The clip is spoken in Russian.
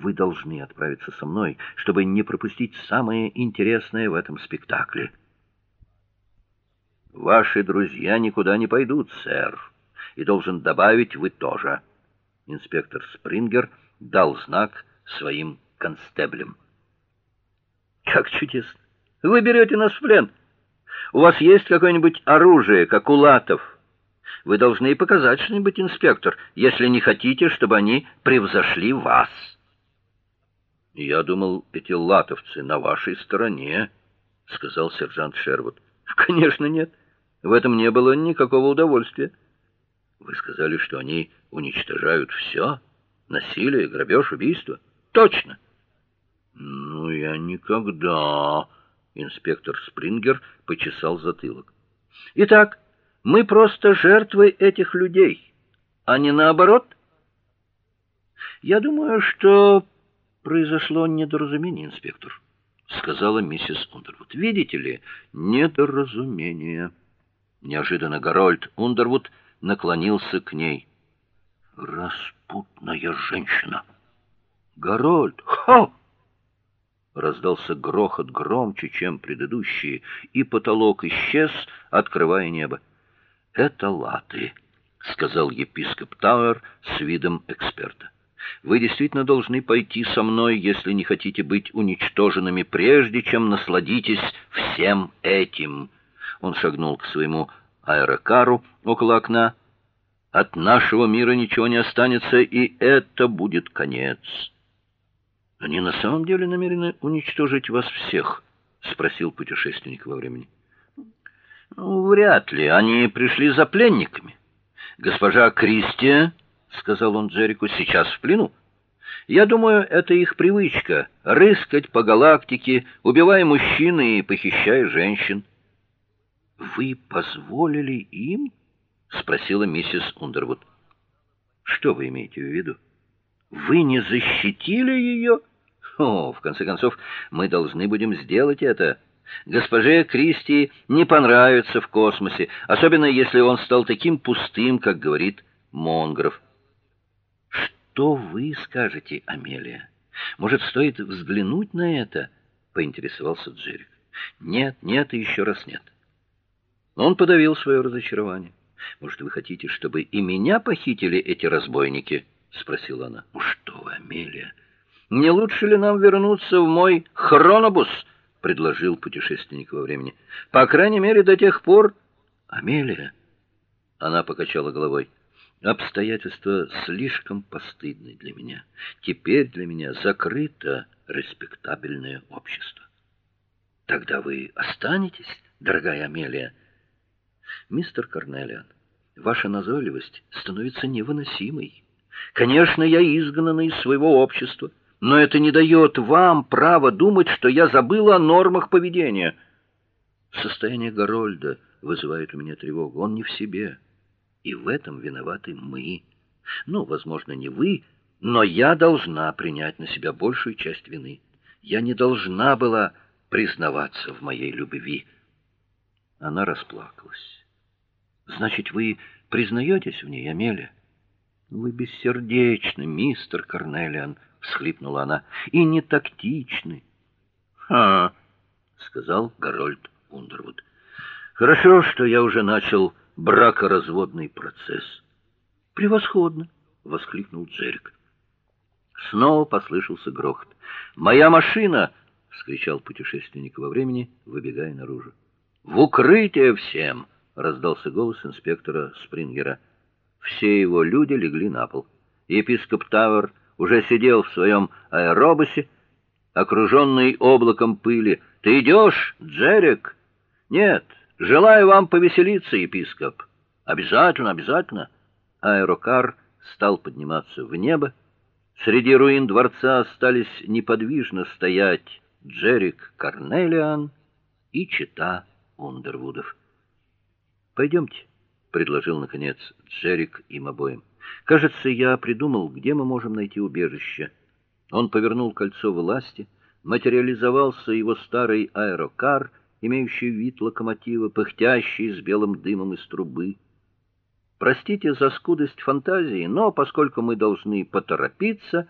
Вы должны отправиться со мной, чтобы не пропустить самое интересное в этом спектакле. Ваши друзья никуда не пойдут, сэр. И должен добавить вы тоже. Инспектор Спрингер дал знак своим констеблям. Как чудесно. Вы берете нас в плен. У вас есть какое-нибудь оружие, как у латов? Вы должны показать что-нибудь, инспектор, если не хотите, чтобы они превзошли вас. Я думал, эти латовцы на вашей стороне, сказал сержант Шервуд. Конечно, нет. В этом не было никакого удовольствия. Вы сказали, что они уничтожают все: насилие, грабеж, убийство. Точно. Ну я никогда. Инспектор Спрингер почесал затылок. Итак, мы просто жертвы этих людей, а не наоборот. Я думаю, что произошло недоразумение, инспектор, сказала миссис Ундервуд. Видите ли, недоразумение. Неожиданно Гарольд Ундервуд наклонился к ней. Распутная женщина. Гарольд, ха! Раздался грохот громче, чем предыдущие, и потолок исчез, открывая небо. Это латы, сказал епископ Тауэр с видом эксперта. Вы действительно должны пойти со мной, если не хотите быть уничтоженными прежде, чем насладитесь всем этим. Он шагнул к своему аэрокару около окна. От нашего мира ничего не останется, и это будет конец. Они на самом деле намерены уничтожить вас всех, спросил путешественник во времени. Ну, вряд ли, они пришли за пленниками. Госпожа Кристия, сказал он Джеррику, сейчас в плену. Я думаю, это их привычка рыскать по галактике, убивая мужчин и похищая женщин. Вы позволили им? спросила миссис Ундервуд. Что вы имеете в виду? Вы не защитили ее? О, в конце концов, мы должны будем сделать это. Госпоже Кристи не понравится в космосе, особенно если он стал таким пустым, как говорит Монгров. Что вы скажете, Амелия? Может, стоит взглянуть на это? поинтересовался Джерик. Нет, нет и еще раз нет. Он подавил свое разочарование. Может, вы хотите, чтобы и меня похитили эти разбойники? спросила она. Ну что вы, Амелия? Не лучше ли нам вернуться в мой хронобус? предложил путешественник во времени. По крайней мере, до тех пор, Амелия. Она покачала головой. Обстоятельства слишком постыдны для меня. Теперь для меня закрыто респектабельное общество. Тогда вы останетесь, дорогая Амелия? Мистер Карнелиан, ваша назойливость становится невыносимой. Конечно, я изгнан из своего общества, но это не дает вам права думать, что я забыл о нормах поведения. Состояние Горольда вызывает у меня тревогу. Он не в себе. И в этом виноваты мы. Ну, возможно, не вы, но я должна принять на себя большую часть вины. Я не должна была признаваться в моей любви. Она расплакалась. Значит, вы признаетесь в ней, Амелия? Вы бессердечны, мистер Карнелиан, всхлипнула она. И не тактичны. Ха, сказал Гарольд Ундервуд. Хорошо, что я уже начал бракоразводный процесс. Превосходно, воскликнул Джерик. Снова послышался грохот. Моя машина, вскричал путешественник во времени, выбегая наружу. В укрытие всем раздался голос инспектора Спрингера. Все его люди легли на пол. Епископ Тавер уже сидел в своем аэробусе, окруженный облаком пыли. Ты идешь, Джерик? Нет, желаю вам повеселиться, епископ. Обязательно, обязательно. Аэрокар стал подниматься в небо. Среди руин дворца остались неподвижно стоять Джерик Карнелиан и чита Ундервудов. Пойдемте, предложил наконец Джерик им обоим. Кажется, я придумал, где мы можем найти убежище. Он повернул кольцо власти, материализовался его старый аэрокар, имеющий вид локомотива, пыхтящий с белым дымом из трубы. Простите за скудость фантазии, но поскольку мы должны поторопиться,